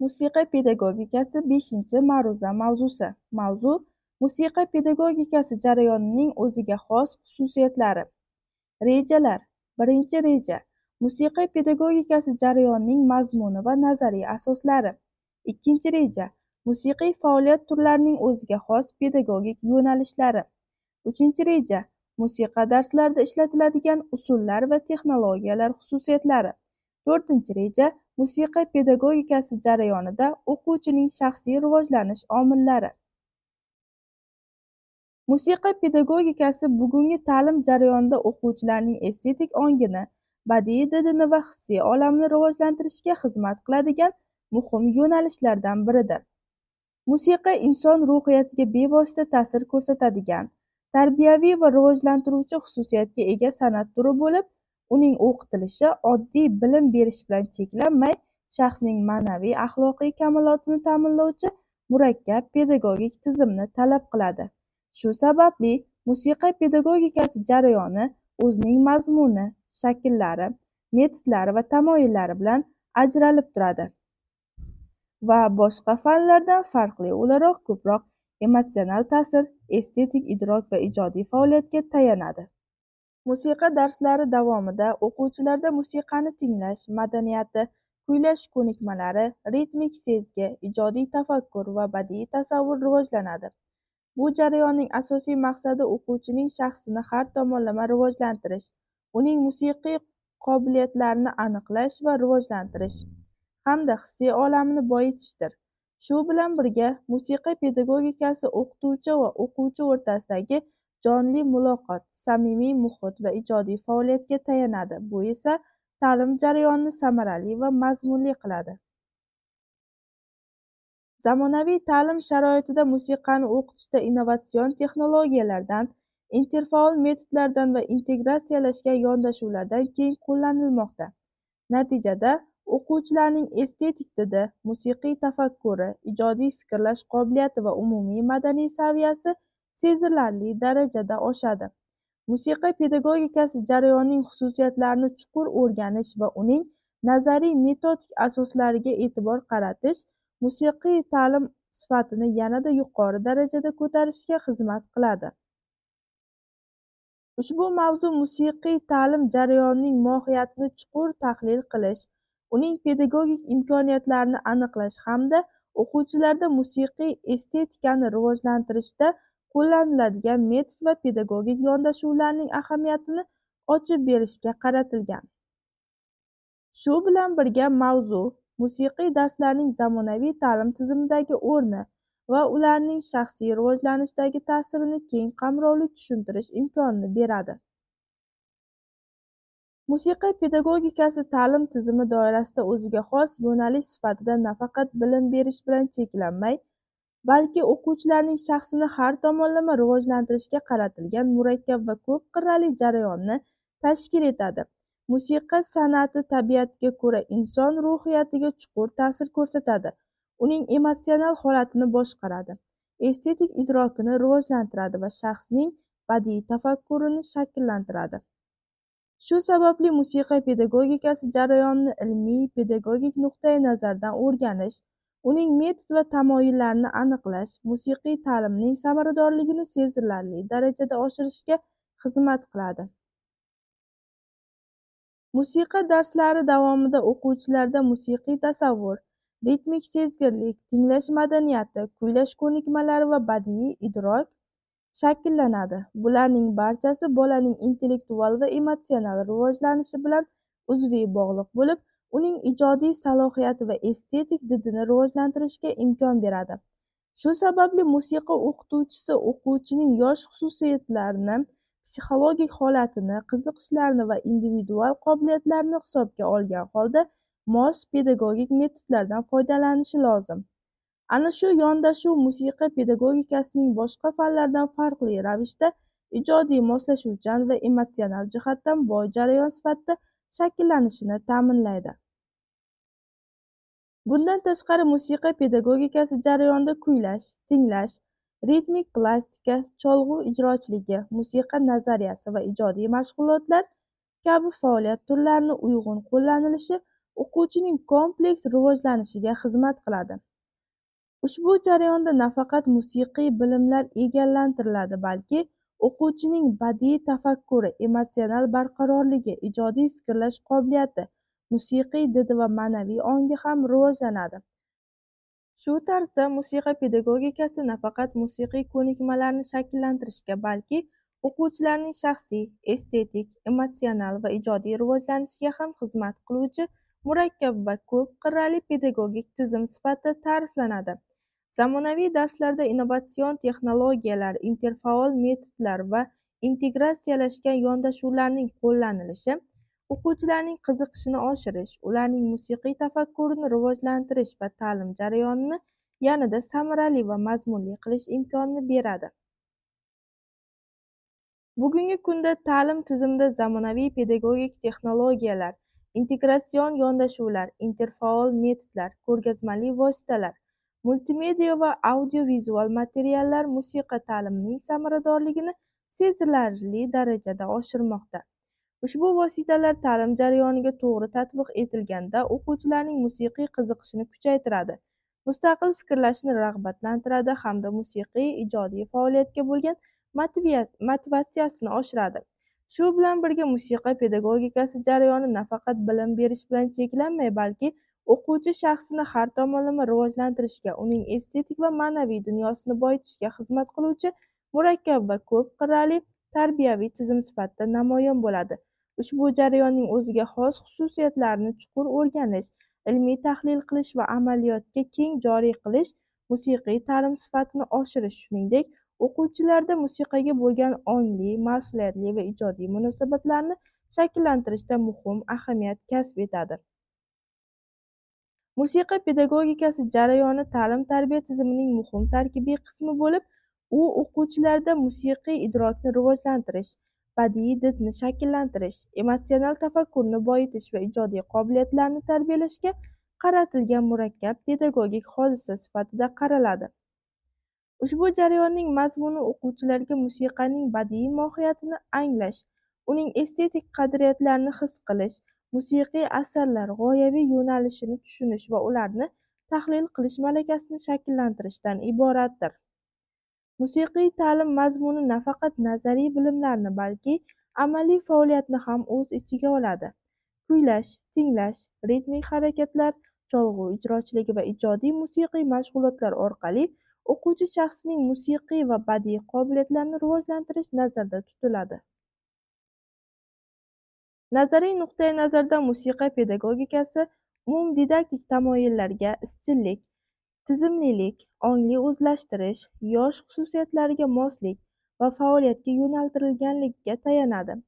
Musiqa pedagogikasi 5-ma'ruza mavzusi. Mavzu musiqa pedagogikasi jarayonining o'ziga xos xususiyatlari. Rejalar. Birinchi reja. Musiqa pedagogikasi jarayonining mazmuni va nazariy asoslari. Ikkinchi reja. Musiqiy faoliyat turlarining o'ziga xos pedagogik yo'nalishlari. Uchinchi reja. Musiqa darslarida ishlatiladigan usullar va texnologiyalar xususiyatlari. To'rtinchi reja musiqa pedagogikasi jarayonida o'quvchining shaxsiy rivojlanish omillari. Musiqa pedagogikasi bugungi ta'lim jarayonida o'quvchilarning estetik ongini badiiy didini va hissiy olamini rivojlantirishga xizmat qiladigan muhim yo'nalishlardan biridir. Musiqa inson ruhiyatiga bevosita ta'sir ko'rsatadigan tarbiyaviy va rivojlantiruvchi xususiyatga ega san'at turi bo'lib uning o'qitilishi oddiy bilim berish bilan cheklanmay shaxsning ma'naviy axloqiy kamolotini ta'minlovchi murakkab pedagogik tizimni talab qiladi. Shu sababli musiqa pedagogikasi jarayoni o'zining mazmuni shakllari metodlari va tamoyillari bilan ajralib turadi. Va boshqa fanlardan farqli o'laroq ko'proq emotsional ta'sir estetik idrok va ijodiy faoliyatga tayanadi. Musiqa darslari davomida o'quvchilarda musiqani tinglash madaniyati kuylash ko'nikmalari ritmik sezgi ijodiy tafakkur va badiiy tasavvur rivojlanadi. Bu jarayonning asosiy maqsadi o'quvchining shaxsini har tomonlama rivojlantirish uning musiqiy qobiliyatlarini aniqlash va rivojlantirish hamda hissiy olamini boyitishdir. Shu bilan birga musiqa pedagogikasi o'qituvchi va o'quvchi o'rtasidagi jonli muloqot samimiy muhit va ijodiy faoliyatga tayanadi. Bu esa ta'lim jarayonini samarali va mazmunli qiladi. Zamonaviy ta'lim sharoitida musiqani o'qitishda innovatsion texnologiyalardan interfaol metodlardan va integratsiyalashgan yondashuvlardan keng qo'llanilmoqda. Natijada o'quvchilarning estetik didi musiqiy tafakkuri ijodiy fikrlash qobiliyati va umumiy madaniy saviyasi sezilarli darajada oshadi. Musiqa pedagogikasi jarayonining xususiyatlarini chuqur o'rganish va uning nazariy metodik asoslariga e'tibor qaratish musiqiy ta'lim sifatini yanada yuqori darajada ko'tarishga xizmat qiladi. Ushbu mavzu musiqiy ta'lim jarayonining mohiyatini chuqur tahlil qilish uning pedagogik imkoniyatlarini aniqlash hamda o'quvchilarda musiqiy estetikani rivojlantirishda qo'llaniladigan metod va pedagogik yondashuvlarning ahamiyatini ochib berishga qaratilgan. Shu bilan birga mavzu musiqiy darslarning zamonaviy ta'lim tizimidagi o'rni va ularning shaxsiy rivojlanishdagi ta'sirini keng qamrovli tushuntirish imkonini beradi. Musiqa pedagogikasi ta'lim tizimi doirasida o'ziga xos yo'nalish sifatida nafaqat bilim berish bilan cheklanmay balki o'quvchilarning shaxsini har tomonlama rivojlantirishga qaratilgan murakkab va ko'p qirrali jarayonni tashkil etadi. Musiqa san'ati tabiatiga ko'ra inson ruhiyatiga chuqur ta'sir ko'rsatadi. Uning emotsional holatini boshqaradi estetik idrokini rivojlantiradi va shaxsning badiiy tafakkurini shakllantiradi. Shu sababli musiqa pedagogikasi jarayonini ilmiy pedagogik nuqtai nazardan o'rganish uning metod va tamoyillarini aniqlash musiqiy ta'limning samaradorligini sezilarli darajada oshirishga xizmat qiladi. Musiqa darslari davomida o'quvchilarda musiqiy tasavvur ritmik sezgirlik tinglash madaniyati kuylash ko'nikmalari va badiiy idrok shakllanadi. Bularning barchasi bolaning intellektual va emotsional rivojlanishi bilan uzviy bog'liq bo'lib uning ijodiy salohiyati va estetik didini rivojlantirishga imkon beradi. Shu sababli musiqa o'qituvchisi o'quvchining yosh xususiyatlarini psixologik holatini qiziqishlarini va individual qobiliyatlarini hisobga olgan holda mos pedagogik metodlardan foydalanishi lozim. Ana shu yondashuv musiqa pedagogikasining boshqa fanlardan farqli ravishda ijodiy moslashuvchan va emotsional jihatdan boy jarayon sifatida shakllanishini ta'minlaydi. Bundan tashqari musiqa pedagogikasi jarayonida kuylash tinglash ritmik plastika cholg'u ijrochiligi musiqa nazariyasi va ijodiy mashg'ulotlar kabi faoliyat turlarini uyg'un qo'llanilishi o'quvchining kompleks rivojlanishiga xizmat qiladi. Ushbu jarayonda nafaqat musiqiy bilimlar egallantiriladi balki o'quvchining badiiy tafakkuri emotsional barqarorligi ijodiy fikrlash qobiliyati musiqiy didi va ma'naviy ongi ham rivojlanadi. Shu tarzda musiqa pedagogikasi nafaqat musiqiy ko'nikmalarni shakllantirishga balki o'quvchilarning shaxsiy estetik emotsional va ijodiy rivojlanishiga ham xizmat qiluvchi murakkab va ko'p qirrali pedagogik tizim sifatida ta'riflanadi. Zamonaviy darslarda innovatsion texnologiyalar interfaol metodlar va integratsiyalashgan yondashuvlarning qo'llanilishi o'quvchilarning qiziqishini oshirish ularning musiqiy tafakkurini rivojlantirish va ta'lim jarayonini yanada samarali va mazmunli qilish imkonini beradi. Bugungi kunda ta'lim tizimida zamonaviy pedagogik texnologiyalar integratsion yondashuvlar interfaol metodlar ko'rgazmali vositalar multimedia va audiovizual materiallar musiqa ta'limining samaradorligini sezilarli darajada oshirmoqda. Ushbu vositalar ta'lim jarayoniga to'g'ri tatbiq etilganda o'quvchilarning musiqiy qiziqishini kuchaytiradi. Mustaqil fikrlashni rag'batlantiradi hamda musiqiy ijodiy faoliyatga bo'lgan motivatsiyasini oshiradi. Shu bilan birga musiqa pedagogikasi jarayoni nafaqat bilim berish bilan cheklanmay balki o'quvchi shaxsini har tomonlama rivojlantirishga uning estetik va ma'naviy dunyosini boyitishga xizmat qiluvchi murakkab va ko'p qirrali tarbiyaviy tizim sifatida namoyon bo'ladi. Ushbu jarayonning o'ziga xos xususiyatlarini chuqur o'rganish ilmiy tahlil qilish va amaliyotga keng joriy qilish musiqiy ta'lim sifatini oshirish shuningdek o'quvchilarda musiqaga bo'lgan ongli mas'uliyatli va ijodiy munosabatlarni shakllantirishda muhim ahamiyat kasb etadi. Musiqa pedagogikasi jarayoni ta'lim-tarbiya tizimining muhim tarkibiy qismi bo'lib, u o'quvchilarda musiqiy idrokni rivojlantirish, badiiy didni shakllantirish, emotsional tafakkurni boyitish va ijodiy qobiliyatlarni tarbiyalashga qaratilgan murakkab pedagogik hodisa sifatida qaraladi. Ushbu jarayonning mazmuni o'quvchilarga musiqaning badiiy mohiyatini anglash, uning estetik qadriyatlarini his qilish, musiqiy asarlar g'oyaviy yo'nalishini tushunish va ularni tahlil qilish malakasini shakllantirishdan iboratdir. Musiqiy ta'lim mazmuni nafaqat nazariy bilimlarni, balki amaliy faoliyatni ham o'z ichiga oladi. Kuylash, tinglash, ritmik harakatlar, cholg'u ijrochiligi va ijodiy musiqiy mashg'ulotlar orqali o'quvchi shaxsining musiqiy va badiiy qobiliyatlarini rivojlantirish nazarda tutiladi nazariy nuqtai nazardan musiqa pedagogikasi umumdidaktik tamoyillarga izchillik tizimlilik ongli o'zlashtirish yosh xususiyatlariga moslik va faoliyatga yo'naltirilganligiga tayanadi.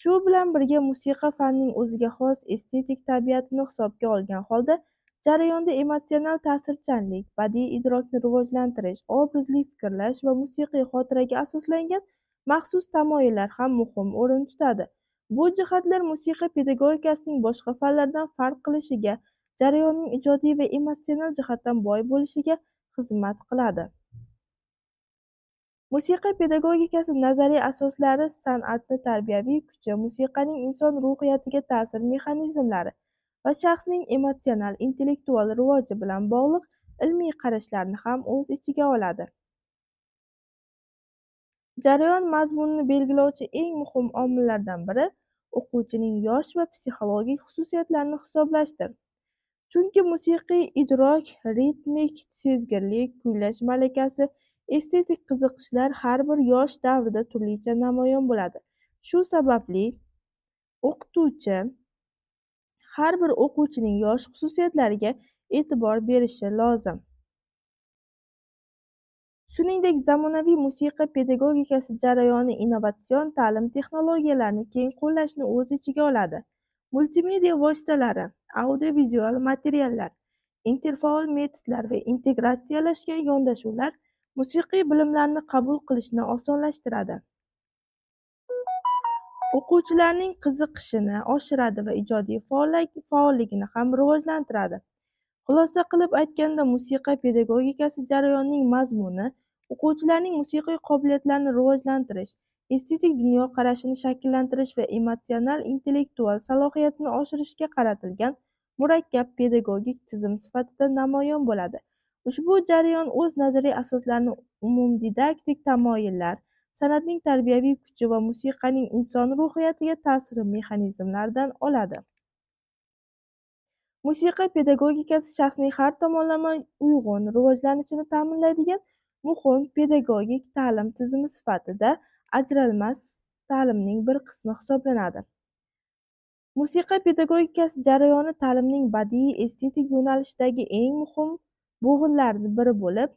Shu bilan birga musiqa fanning o'ziga xos estetik tabiatini hisobga olgan holda jarayonda emotsional ta'sirchanlik badiiy idrokni rivojlantirish obrazli fikrlash va musiqiy xotiraga asoslangan maxsus tamoyillar ham muhim o'rin tutadi. Bu jihatlar musiqa pedagogikasining boshqa fanlardan farq qilishiga jarayonning ijodiy va emotsional jihatdan boy bo'lishiga xizmat qiladi. Musiqa pedagogikasi nazariy asoslari san'atni tarbiyaviy kuchi musiqaning inson ruhiyatiga ta'sir mexanizmlari va shaxsning emotsional intellektual rivoji bilan bog'liq ilmiy qarashlarni ham o'z ichiga oladi. Jarayon mazmunini belgilovchi eng muhim omillardan biri o'quvchining yosh va psixologik xususiyatlarini hisoblashdir. Chunki musiqiy idrok ritmik sezgirlik kuylash malakasi estetik qiziqishlar har bir yosh davrida turlicha namoyon bo'ladi. Shu sababli o'qituvchi har bir o'quvchining yosh xususiyatlariga e'tibor berishi lozim. Shuningdek zamonaviy musiqa pedagogikasi jarayoni innovatsion ta'lim texnologiyalarini keng qo'llashni o'z ichiga oladi. Multimedia vositalari audiovizual materiallar interfaol metodlar va integratsiyalashgan yondashuvlar musiqiy bilimlarni qabul qilishni osonlashtiradi. O'quvchilarning qiziqishini oshiradi va ijodiy faolligini ham rivojlantiradi. Xulosa qilib aytganda musiqa pedagogikasi jarayonining mazmuni o'quvchilarning musiqiy qobiliyatlarini rivojlantirish estetik dunyoqarashini shakllantirish va emotsional intellektual salohiyatini oshirishga qaratilgan murakkab pedagogik tizim sifatida namoyon bo'ladi. Ushbu jarayon o'z nazariy asoslarini umumdidaktik tamoyillar san'atning tarbiyaviy kuchi va musiqaning inson ruhiyatiga ta'siri mexanizmlaridan oladi. Musiqa pedagogikasi shaxsning har tomonlama uyg'un rivojlanishini ta'minlaydigan muhim pedagogik ta'lim tizimi sifatida ajralmas ta'limning bir qismi hisoblanadi. Musiqa pedagogikasi jarayoni ta'limning badiiy estetik yo'nalishidagi eng muhim bo'g'inlardan biri bo'lib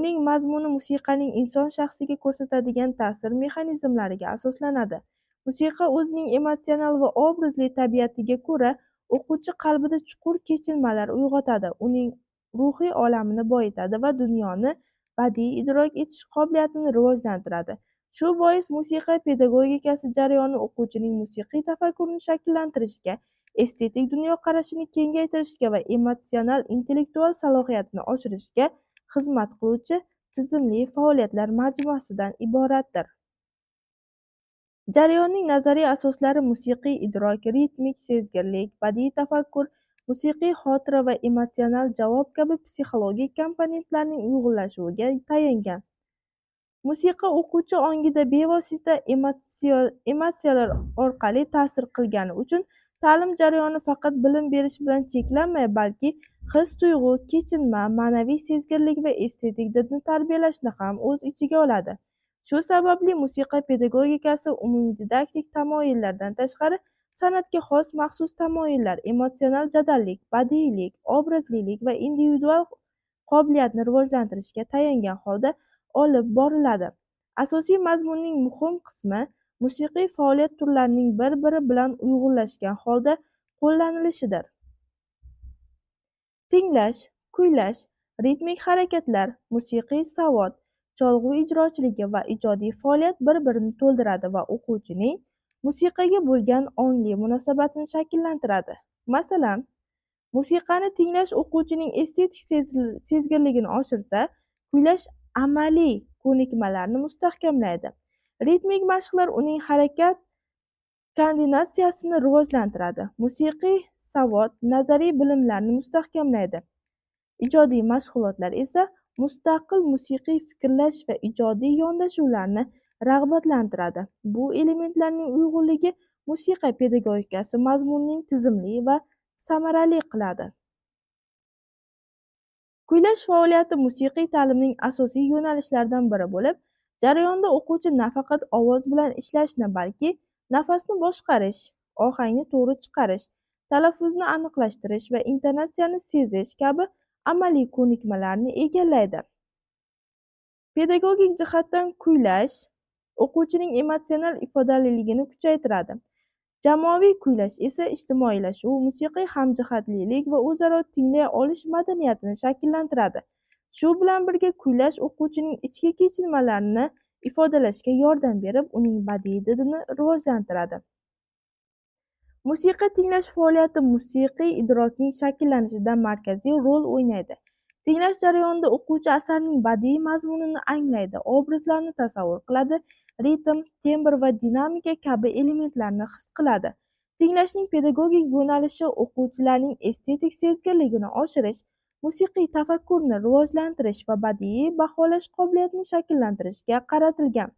uning mazmuni musiqaning inson shaxsiga ko'rsatadigan ta'sir mexanizmlariga asoslanadi. Musiqa o'zining emotsional va obrazli tabiatiga ko'ra o'quvchi qalbida chuqur kechinmalar uyg'otadi. Uning ruhiy olamini boyitadi va dunyoni badiiy idrok etish qobiliyatini rivojlantiradi. Shu bois musiqa pedagogikasi jarayoni o'quvchining musiqiy tafakkurini shakllantirishga estetik dunyoqarashini kengaytirishga va emotsional intellektual salohiyatini oshirishga xizmat qiluvchi tizimli faoliyatlar majmuasidan iboratdir. Jarayonning nazariy asoslari musiqiy idrok ritmik sezgirlik badiiy tafakkur musiqiy xotira va emotsional javob kabi psixologik komponentlarning uyg'unlashuviga tayangan. Musiqa o'quvchi ongida bevosita emotsiyalar orqali ta'sir qilgani uchun ta'lim jarayoni faqat bilim berish bilan cheklanmay balki his tuyg'u kechinma ma'naviy sezgirlik va estetik didni tarbiyalashni ham o'z ichiga oladi. Shu sababli musiqa pedagogikasi umumdidaktik tamoyillardan tashqari san'atga xos maxsus tamoyillar emotsional jadallik badiiylik obrazlilik va individual qobiliyatni rivojlantirishga tayangan holda olib boriladi. Asosiy mazmunning muhim qismi musiqiy faoliyat turlarining bir biri bilan uyg'unlashgan holda qo'llanilishidir. Tinglash kuylash ritmik harakatlar musiqiy savod cholg'u ijrochiligi va ijodiy faoliyat bir birini to'ldiradi va o'quvchining musiqaga bo'lgan ongli munosabatini shakllantiradi. Masalan musiqani tinglash o'quvchining estetik sezgirligini oshirsa kuylash amaliy ko'nikmalarni mustahkamlaydi. Ritmik mashqlar uning harakat koordinatsiyasini rivojlantiradi. Musiqiy savod nazariy bilimlarni mustahkamlaydi. Ijodiy mashg'ulotlar esa mustaqil musiqiy fikrlash va ijodiy yondashuvlarni rag'batlantiradi. Bu elementlarning uyg'unligi musiqa pedagogikasi mazmunining tizimli va samarali qiladi. Kuylash faoliyati musiqiy ta'limning asosiy yo'nalishlaridan biri bo'lib jarayonda o'quvchi nafaqat ovoz bilan ishlashni balki nafasni boshqarish ohangni to'g'ri chiqarish talaffuzni aniqlashtirish va intonatsiyani sezish kabi amaliy ko'nikmalarni egallaydi. Pedagogik jihatdan kuylash o'quvchining emotsional ifodaliligini kuchaytiradi. Jamoaviy kuylash esa ijtimoiylashuv musiqiy hamjihatlilik va o'zaro tinglay olish madaniyatini shakllantiradi. Shu bilan birga kuylash o'quvchining ichki kechinmalarini ifodalashga yordam berib uning badiiy didini rivojlantiradi. Musiqa tinglash faoliyati musiqiy idrokning shakllanishida markaziy rol o'ynaydi. Tinglash jarayonida o'quvchi asarning badiiy mazmunini anglaydi obrazlarni tasavvur qiladi ritm tembr va dinamika kabi elementlarni his qiladi. Tinglashning pedagogik yo'nalishi o'quvchilarning estetik sezgirligini oshirish musiqiy tafakkurni rivojlantirish va badiiy baholash qobiliyatini shakllantirishga qaratilgan.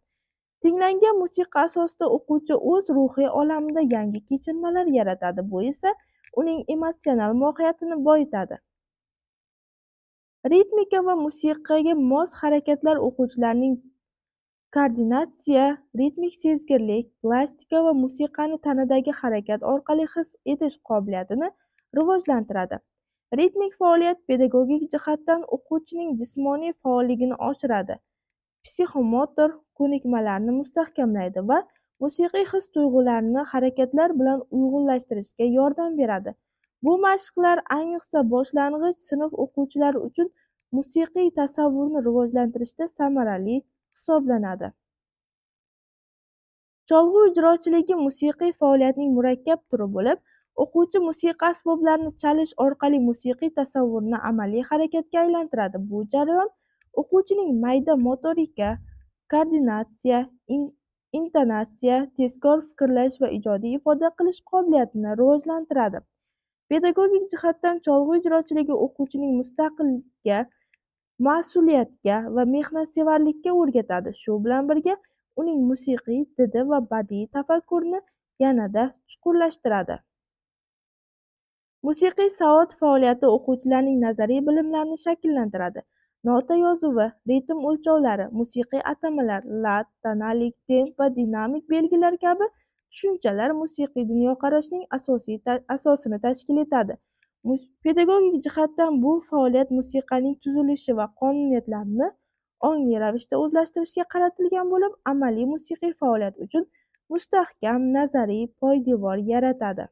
Tinglangan musiqa asosida o'quvchi o'z ruhiy olamida yangi kechinmalar yaratadi, bu esa uning emotsional mohiyatini boyitadi. Ritmika va musiqaga mos harakatlar o'quvchilarning koordinatsiya, ritmik sezgirlik, plastika va musiqani tanadagi harakat orqali his etish qobiliyatini rivojlantiradi. Ritmik faoliyat pedagogik jihatdan o'quvchining jismoniy faolligini oshiradi. psixomotor ko'nikmalarni mustahkamlaydi va musiqiy his-tuyg'ularni harakatlar bilan uyg'unlashtirishga yordam beradi. Bu mashqlar ayniqsa boshlang'ich sinf o'quvchilari uchun musiqiy tasavvurni rivojlantirishda samarali hisoblanadi. Cholg'u ijrochiligi musiqiy faoliyatning murakkab turi bo'lib, o'quvchi musiqa asboblarini chalish orqali musiqiy tasavvurni amaliy harakatga aylantiradi. Bu jarayon O'quvchining mayda motorika, koordinatsiya, intonatsiya, tezkor fikrlash va ijodiy ifoda qilish qobiliyatini rivojlantiradi. pedagogik jihatdan cholg'u ijrochiligi o'quvchining mustaqillikka mas'uliyatga va mehnatsevarlikka o'rgatadi. Shu bilan birga uning musiqiy didi va badiiy tafakkurini yanada chuqurlashtiradi. Musiqiy savat faoliyati o'quvchilarning nazariy bilimlarini shakllantiradi. Nota yozuvi ritm o'lchovlari musiqiy atamalar lat tonalik temp va dinamik belgilar kabi tushunchalar musiqiy dunyoqarashning asosiy asosini tashkil etadi. Pedagogik jihatdan bu faoliyat musiqaning tuzilishi va qonuniyatlarini ongli ravishda o'zlashtirishga qaratilgan bo'lib amaliy musiqiy faoliyat uchun mustahkam nazariy poydevor yaratadi.